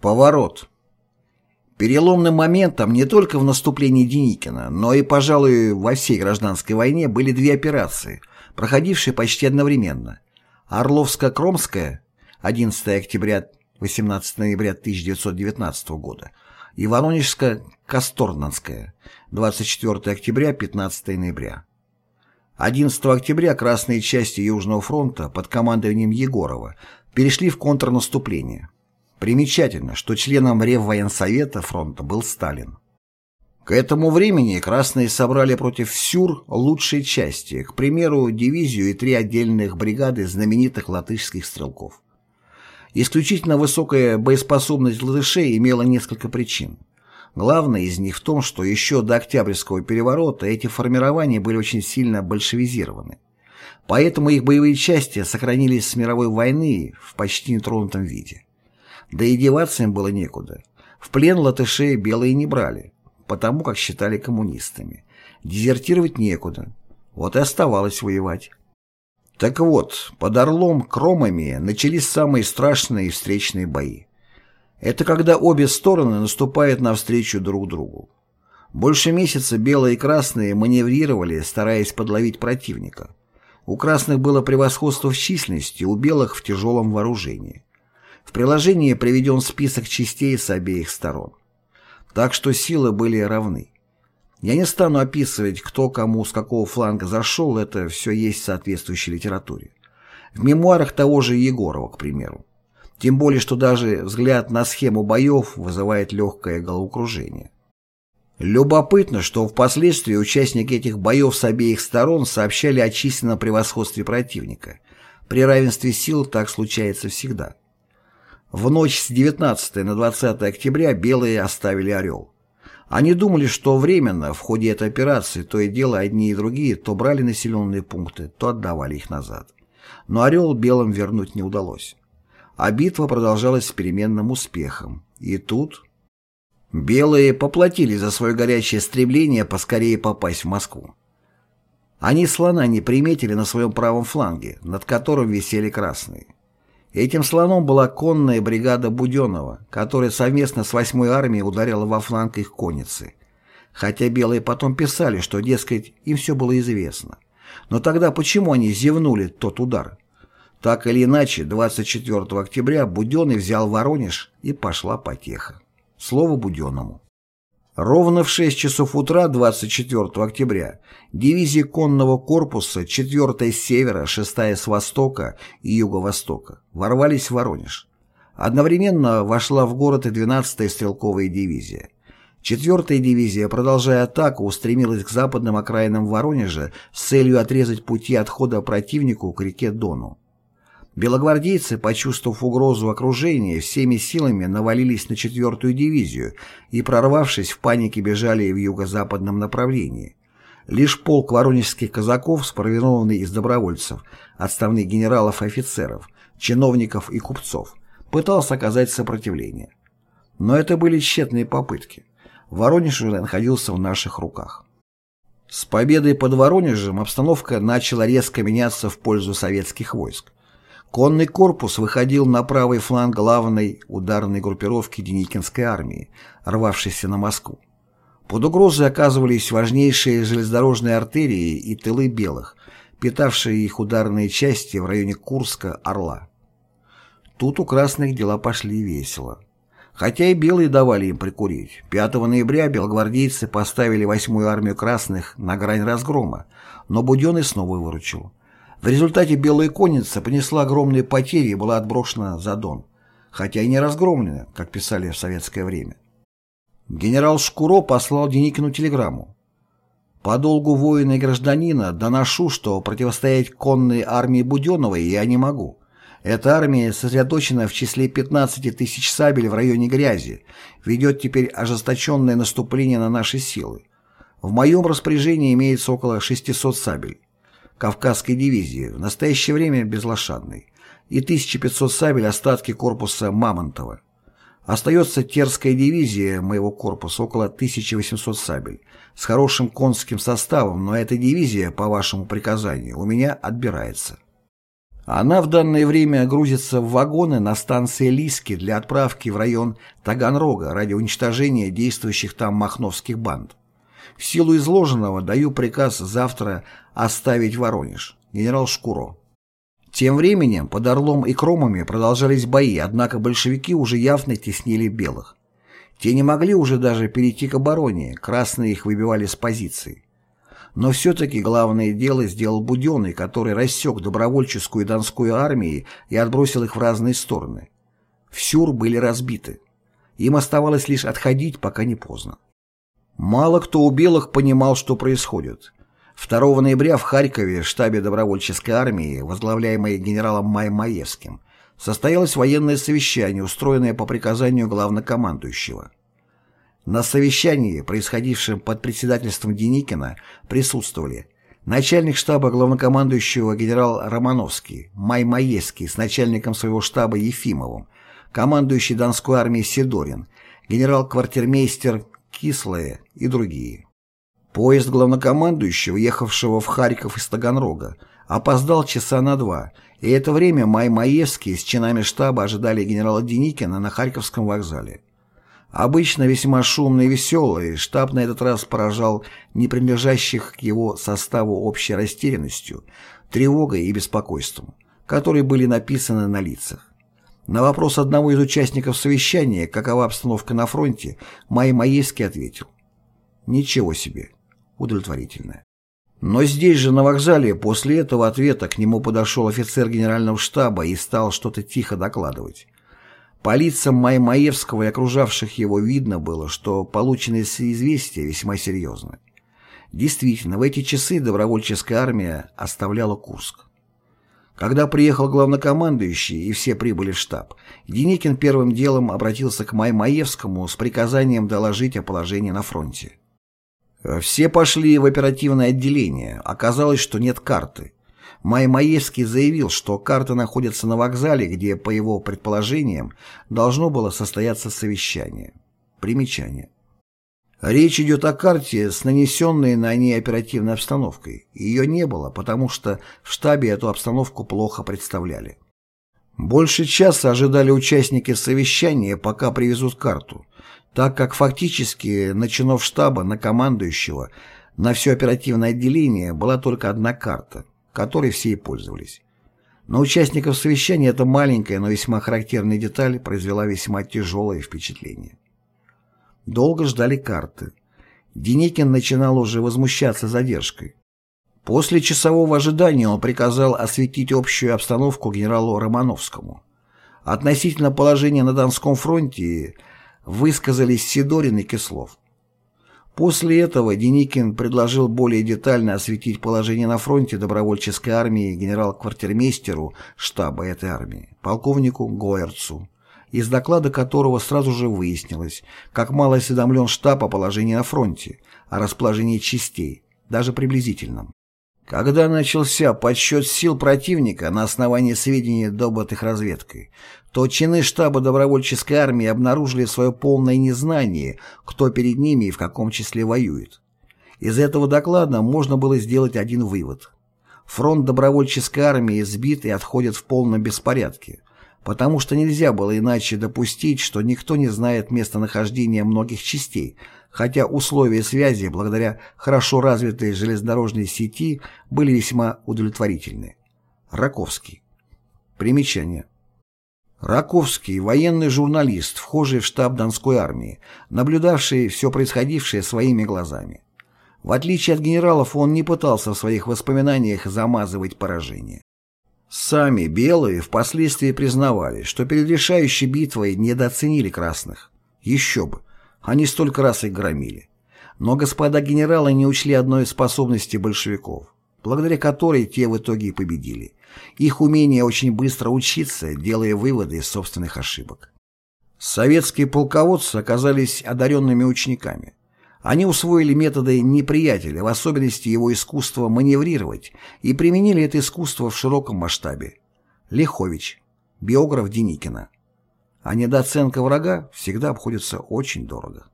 Поворот. Переломным моментом не только в наступлении Деникина, но и, пожалуй, во всей гражданской войне были две операции, проходившие почти одновременно. Орловско-Кромская 11 октября 18 ноября 1919 года и Воронежско-Касторнанская 24 октября 15 ноября. 11 октября красные части Южного фронта под командованием Егорова перешли в контрнаступление. Примечательно, что членом Реввоенсовета фронта был Сталин. К этому времени красные собрали против СЮР лучшие части, к примеру, дивизию и три отдельных бригады знаменитых латышских стрелков. Исключительно высокая боеспособность латышей имела несколько причин. Главное из них в том, что еще до Октябрьского переворота эти формирования были очень сильно большевизированы. Поэтому их боевые части сохранились с мировой войны в почти нетронутом виде. Да и деваться им было некуда. В плен латышей белые не брали, потому как считали коммунистами. Дезертировать некуда. Вот и оставалось воевать. Так вот, под Орлом Кромами начались самые страшные встречные бои. Это когда обе стороны наступают навстречу друг другу. Больше месяца белые и красные маневрировали, стараясь подловить противника. У красных было превосходство в численности, у белых в тяжелом вооружении. В приложении приведен список частей с обеих сторон. Так что силы были равны. Я не стану описывать, кто кому с какого фланга зашел, это все есть в соответствующей литературе. В мемуарах того же Егорова, к примеру. Тем более, что даже взгляд на схему боев вызывает легкое головокружение. Любопытно, что впоследствии участники этих боев с обеих сторон сообщали о численном превосходстве противника. При равенстве сил так случается всегда. В ночь с 19 на 20 октября белые оставили «Орел». Они думали, что временно в ходе этой операции то и дело одни и другие то брали населенные пункты, то отдавали их назад. Но «Орел» белым вернуть не удалось. А битва продолжалась с переменным успехом. И тут... Белые поплатили за свое горячее стремление поскорее попасть в Москву. Они слона не приметили на своем правом фланге, над которым висели красные. Этим слоном была конная бригада Буденова, которая совместно с 8-й армией ударила во фланг их конницы. Хотя белые потом писали, что, дескать, им все было известно. Но тогда почему они зевнули тот удар? Так или иначе, 24 октября Буденный взял Воронеж и пошла потеха. Слово Буденному. Ровно в 6 часов утра 24 октября дивизии конного корпуса 4 с севера, 6 с востока и юго-востока ворвались в Воронеж. Одновременно вошла в город и 12-я стрелковая дивизия. 4-я дивизия, продолжая атаку, устремилась к западным окраинам Воронежа с целью отрезать пути отхода противнику к реке Дону. Белогвардейцы, почувствовав угрозу окружения, всеми силами навалились на четвертую дивизию и, прорвавшись, в панике бежали в юго-западном направлении. Лишь полк воронежских казаков, сформированный из добровольцев, отставных генералов и офицеров, чиновников и купцов, пытался оказать сопротивление. Но это были тщетные попытки. Воронеж уже находился в наших руках. С победой под Воронежем обстановка начала резко меняться в пользу советских войск. Конный корпус выходил на правый фланг главной ударной группировки Деникинской армии, рвавшейся на Москву. Под угрозой оказывались важнейшие железнодорожные артерии и тылы белых, питавшие их ударные части в районе Курска, Орла. Тут у красных дела пошли весело. Хотя и белые давали им прикурить. 5 ноября белогвардейцы поставили 8-ю армию красных на грань разгрома, но Буденный снова выручил. В результате Белая конница понесла огромные потери и была отброшена за Дон, хотя и не разгромлена, как писали в советское время. Генерал Шкуро послал Деникину телеграмму. «По долгу воина и гражданина доношу, что противостоять конной армии Буденновой я не могу. Эта армия сосредоточена в числе 15 тысяч сабель в районе Грязи, ведет теперь ожесточенное наступление на наши силы. В моем распоряжении имеется около 600 сабель. Кавказской дивизии, в настоящее время безлошадной, и 1500 сабель остатки корпуса Мамонтова. Остается Терская дивизия моего корпуса, около 1800 сабель, с хорошим конским составом, но эта дивизия, по вашему приказанию, у меня отбирается. Она в данное время грузится в вагоны на станции Лиски для отправки в район Таганрога ради уничтожения действующих там махновских банд. В силу изложенного даю приказ завтра оставить Воронеж. Генерал Шкуро. Тем временем под Орлом и Кромами продолжались бои, однако большевики уже явно теснили белых. Те не могли уже даже перейти к обороне, красные их выбивали с позиций. Но все-таки главное дело сделал Буденный, который рассек добровольческую и донскую армии и отбросил их в разные стороны. В Сюр были разбиты. Им оставалось лишь отходить, пока не поздно. Мало кто у белых понимал, что происходит. 2 ноября в Харькове, штабе добровольческой армии, возглавляемой генералом Маймаевским, состоялось военное совещание, устроенное по приказанию главнокомандующего. На совещании, происходившем под председательством Деникина, присутствовали начальник штаба главнокомандующего генерал Романовский, Май Маевский с начальником своего штаба Ефимовым, командующий Донской армией Сидорин, генерал-квартирмейстер Кислое и другие. Поезд главнокомандующего, ехавшего в Харьков из Таганрога, опоздал часа на два, и это время Май Маевский с чинами штаба ожидали генерала Деникина на Харьковском вокзале. Обычно весьма шумный и веселый, штаб на этот раз поражал не принадлежащих к его составу общей растерянностью, тревогой и беспокойством, которые были написаны на лицах. На вопрос одного из участников совещания, какова обстановка на фронте, Май Маевский ответил «Ничего себе, удовлетворительное». Но здесь же, на вокзале, после этого ответа к нему подошел офицер генерального штаба и стал что-то тихо докладывать. По лицам Маймаевского и окружавших его видно было, что полученные известия весьма серьезны. Действительно, в эти часы добровольческая армия оставляла Курск. Когда приехал главнокомандующий и все прибыли в штаб, Деникин первым делом обратился к Маймаевскому с приказанием доложить о положении на фронте. Все пошли в оперативное отделение, оказалось, что нет карты. Маймаевский заявил, что карта находится на вокзале, где, по его предположениям, должно было состояться совещание. Примечание. Речь идет о карте с нанесенной на ней оперативной обстановкой. Ее не было, потому что в штабе эту обстановку плохо представляли. Больше часа ожидали участники совещания, пока привезут карту, так как фактически на чинов штаба, на командующего, на все оперативное отделение была только одна карта – которой все и пользовались. На участников совещания эта маленькая, но весьма характерная деталь произвела весьма тяжелое впечатление. Долго ждали карты. Деникин начинал уже возмущаться задержкой. После часового ожидания он приказал осветить общую обстановку генералу Романовскому. Относительно положения на Донском фронте высказались Сидорин и Кислов. После этого Деникин предложил более детально осветить положение на фронте добровольческой армии генерал-квартирмейстеру штаба этой армии, полковнику Гойерцу, из доклада которого сразу же выяснилось, как мало осведомлен штаб о положении на фронте, о расположении частей, даже приблизительном. Когда начался подсчет сил противника на основании сведений, добытых разведкой, то чины штаба добровольческой армии обнаружили свое полное незнание, кто перед ними и в каком числе воюет. Из этого доклада можно было сделать один вывод. Фронт добровольческой армии сбит и отходит в полном беспорядке, потому что нельзя было иначе допустить, что никто не знает местонахождения многих частей – хотя условия связи, благодаря хорошо развитой железнодорожной сети, были весьма удовлетворительны. Раковский. Примечание. Раковский – военный журналист, вхожий в штаб Донской армии, наблюдавший все происходившее своими глазами. В отличие от генералов, он не пытался в своих воспоминаниях замазывать поражение. Сами белые впоследствии признавали, что перед решающей битвой недооценили красных. Еще бы, они столько раз их громили. Но господа генералы не учли одной из способностей большевиков, благодаря которой те в итоге и победили. Их умение очень быстро учиться, делая выводы из собственных ошибок. Советские полководцы оказались одаренными учениками. Они усвоили методы неприятеля, в особенности его искусство маневрировать, и применили это искусство в широком масштабе. Лихович, биограф Деникина а недооценка врага всегда обходится очень дорого.